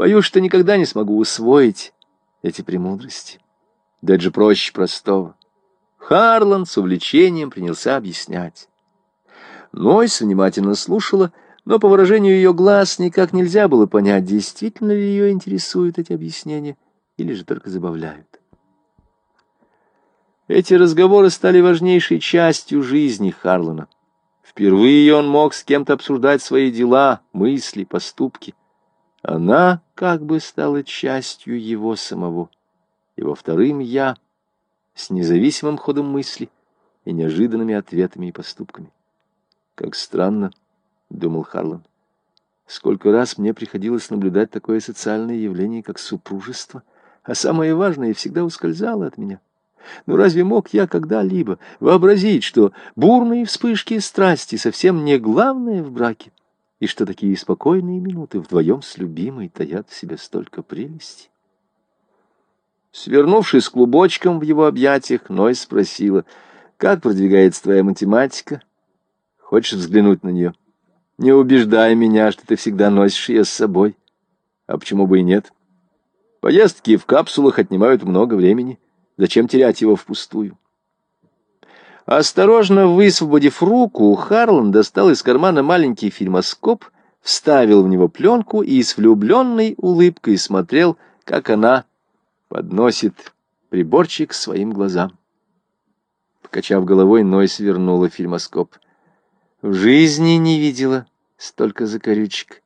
Боюсь, что никогда не смогу усвоить эти премудрости. Да это же проще простого. Харлан с увлечением принялся объяснять. Нойс внимательно слушала, но по выражению ее глаз никак нельзя было понять, действительно ли ее интересуют эти объяснения или же только забавляют. Эти разговоры стали важнейшей частью жизни Харлана. Впервые он мог с кем-то обсуждать свои дела, мысли, поступки. Она как бы стала частью его самого, его вторым «я», с независимым ходом мысли и неожиданными ответами и поступками. Как странно, — думал Харлан, — сколько раз мне приходилось наблюдать такое социальное явление, как супружество, а самое важное всегда ускользало от меня. Но разве мог я когда-либо вообразить, что бурные вспышки страсти совсем не главное в браке, и что такие спокойные минуты вдвоем с любимой таят в себе столько прелести? Свернувшись клубочком в его объятиях, Ной спросила, «Как продвигается твоя математика? Хочешь взглянуть на нее? Не убеждай меня, что ты всегда носишь ее с собой. А почему бы и нет? Поездки в капсулах отнимают много времени». Зачем терять его впустую? Осторожно высвободив руку, Харлан достал из кармана маленький фильмоскоп, вставил в него пленку и с влюбленной улыбкой смотрел, как она подносит приборчик своим глазам. Покачав головой, Ной свернула фильмоскоп. В жизни не видела столько закорючек.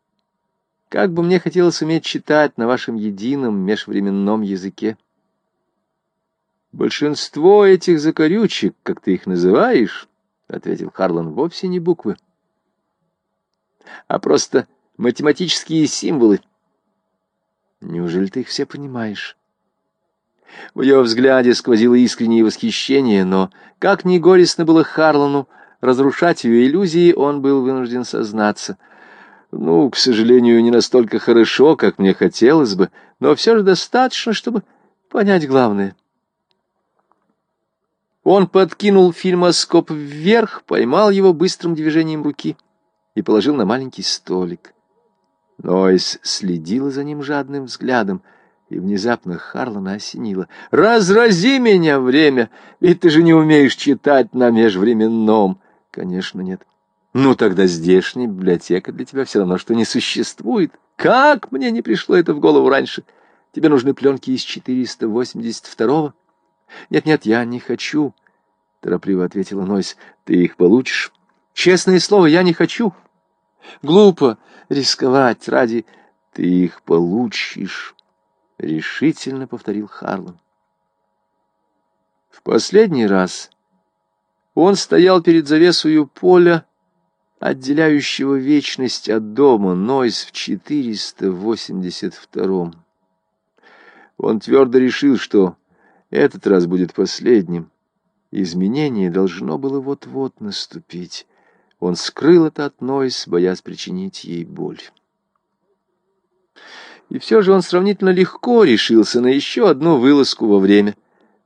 Как бы мне хотелось уметь читать на вашем едином межвременном языке. Большинство этих закорючек, как ты их называешь, — ответил Харлан, — вовсе не буквы, а просто математические символы. Неужели ты их все понимаешь? В ее взгляде сквозило искреннее восхищение, но, как ни горестно было Харлану разрушать ее иллюзии, он был вынужден сознаться. Ну, к сожалению, не настолько хорошо, как мне хотелось бы, но все же достаточно, чтобы понять главное — он подкинул фильмоскоп вверх, поймал его быстрым движением руки и положил на маленький столик. Нойс следила за ним жадным взглядом, и внезапно Харлана осенила. «Разрази меня, время! Ведь ты же не умеешь читать на межвременном!» «Конечно, нет». «Ну, тогда здешняя библиотека для тебя все равно, что не существует. Как мне не пришло это в голову раньше? Тебе нужны пленки из 482-го?» «Нет-нет, я не хочу», — торопливо ответила Нойс. «Ты их получишь?» «Честное слово, я не хочу. Глупо рисковать ради...» «Ты их получишь», — решительно повторил Харлан. В последний раз он стоял перед завесою поля, отделяющего вечность от дома, Нойс в 482-м. Он твердо решил, что этот раз будет последним. Изменение должно было вот-вот наступить. Он скрыл это от Нойс, боясь причинить ей боль. И все же он сравнительно легко решился на еще одну вылазку во время.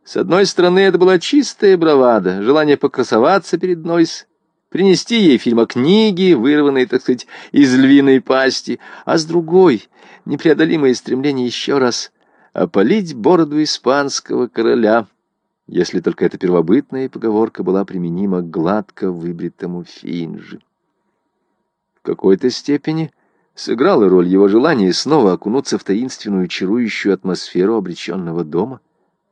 С одной стороны, это была чистая бравада, желание покрасоваться перед Нойс, принести ей фильма книги, вырванные, так сказать, из львиной пасти, а с другой — непреодолимое стремление еще раз опалить бороду испанского короля, если только эта первобытная поговорка была применима к гладко выбритому Финджи. В какой-то степени сыграла роль его желания снова окунуться в таинственную чарующую атмосферу обреченного дома.